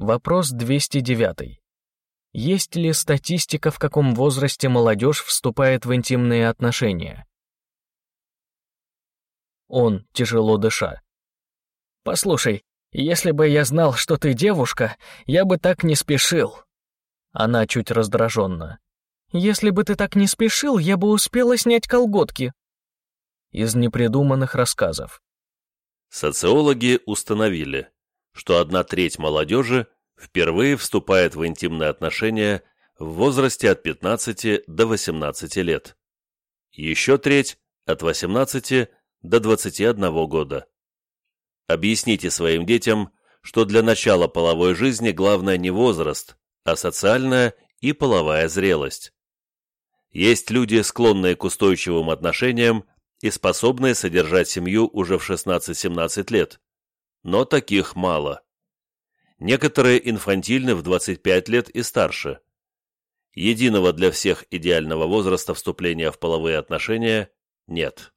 Вопрос 209. Есть ли статистика, в каком возрасте молодежь вступает в интимные отношения? Он, тяжело дыша. «Послушай, если бы я знал, что ты девушка, я бы так не спешил». Она чуть раздраженно. «Если бы ты так не спешил, я бы успела снять колготки». Из непридуманных рассказов. Социологи установили, что одна треть молодежи впервые вступает в интимные отношения в возрасте от 15 до 18 лет. Еще треть от 18 до 21 года. Объясните своим детям, что для начала половой жизни главное не возраст, а социальная и половая зрелость. Есть люди, склонные к устойчивым отношениям и способные содержать семью уже в 16-17 лет, но таких мало. Некоторые инфантильны в 25 лет и старше. Единого для всех идеального возраста вступления в половые отношения нет.